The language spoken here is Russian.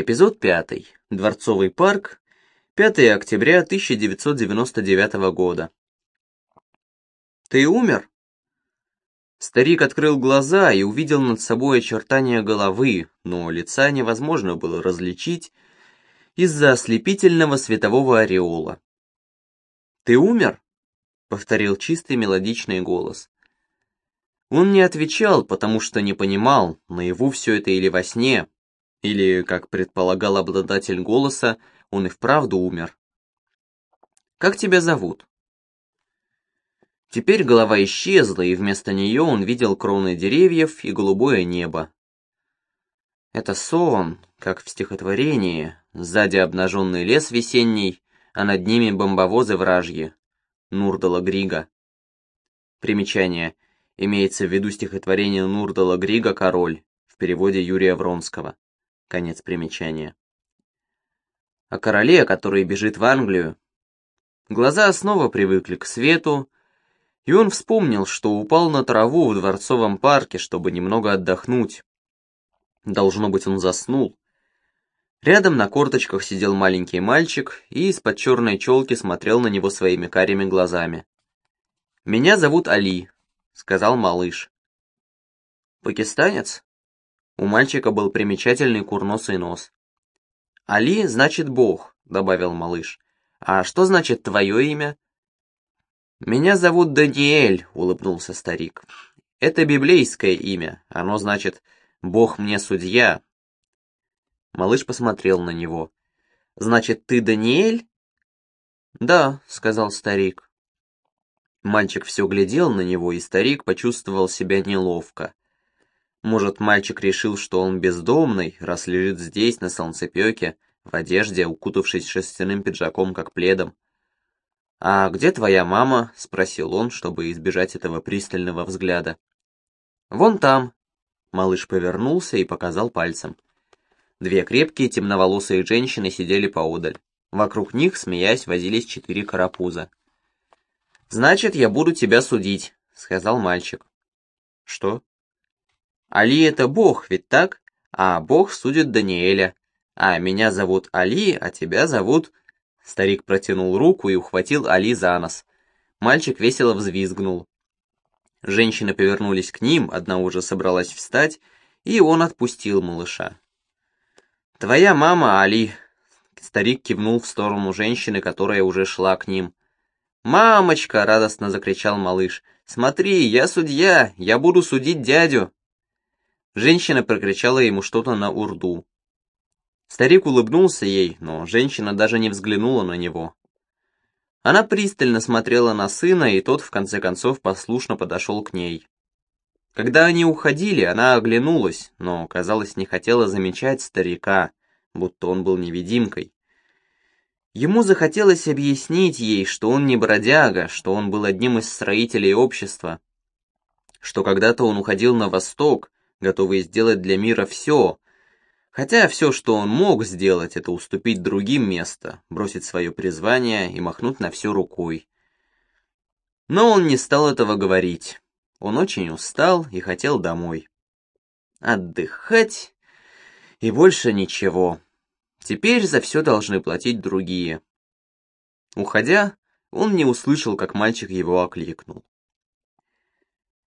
Эпизод 5. Дворцовый парк. 5 октября 1999 года. «Ты умер?» Старик открыл глаза и увидел над собой очертания головы, но лица невозможно было различить из-за ослепительного светового ореола. «Ты умер?» — повторил чистый мелодичный голос. Он не отвечал, потому что не понимал, наяву все это или во сне, или, как предполагал обладатель голоса, он и вправду умер. «Как тебя зовут?» Теперь голова исчезла, и вместо нее он видел кроны деревьев и голубое небо. Это сон, как в стихотворении, сзади обнаженный лес весенний, а над ними бомбовозы вражьи. Нурдала Грига. Примечание. Имеется в виду стихотворение Нурдала Грига «Король» в переводе Юрия Вронского. Конец примечания. О короле, который бежит в Англию. Глаза снова привыкли к свету, и он вспомнил, что упал на траву в дворцовом парке, чтобы немного отдохнуть. Должно быть, он заснул. Рядом на корточках сидел маленький мальчик и из-под черной челки смотрел на него своими карими глазами. «Меня зовут Али», — сказал малыш. «Пакистанец?» У мальчика был примечательный курносый нос. «Али значит Бог», — добавил малыш. «А что значит твое имя?» «Меня зовут Даниэль», — улыбнулся старик. «Это библейское имя. Оно значит «Бог мне судья». Малыш посмотрел на него. «Значит, ты Даниэль?» «Да», — сказал старик. Мальчик все глядел на него, и старик почувствовал себя неловко. Может, мальчик решил, что он бездомный, раз лежит здесь, на солнцепеке, в одежде, укутавшись шерстяным пиджаком, как пледом. «А где твоя мама?» — спросил он, чтобы избежать этого пристального взгляда. «Вон там». Малыш повернулся и показал пальцем. Две крепкие темноволосые женщины сидели поодаль. Вокруг них, смеясь, возились четыре карапуза. «Значит, я буду тебя судить», — сказал мальчик. «Что?» Али — это Бог, ведь так? А Бог судит Даниэля. А меня зовут Али, а тебя зовут...» Старик протянул руку и ухватил Али за нос. Мальчик весело взвизгнул. Женщины повернулись к ним, одна уже собралась встать, и он отпустил малыша. «Твоя мама, Али!» Старик кивнул в сторону женщины, которая уже шла к ним. «Мамочка!» — радостно закричал малыш. «Смотри, я судья! Я буду судить дядю!» Женщина прокричала ему что-то на урду. Старик улыбнулся ей, но женщина даже не взглянула на него. Она пристально смотрела на сына, и тот в конце концов послушно подошел к ней. Когда они уходили, она оглянулась, но, казалось, не хотела замечать старика, будто он был невидимкой. Ему захотелось объяснить ей, что он не бродяга, что он был одним из строителей общества, что когда-то он уходил на восток, готовый сделать для мира все, хотя все, что он мог сделать, это уступить другим место, бросить свое призвание и махнуть на все рукой. Но он не стал этого говорить. Он очень устал и хотел домой. Отдыхать и больше ничего. Теперь за все должны платить другие. Уходя, он не услышал, как мальчик его окликнул.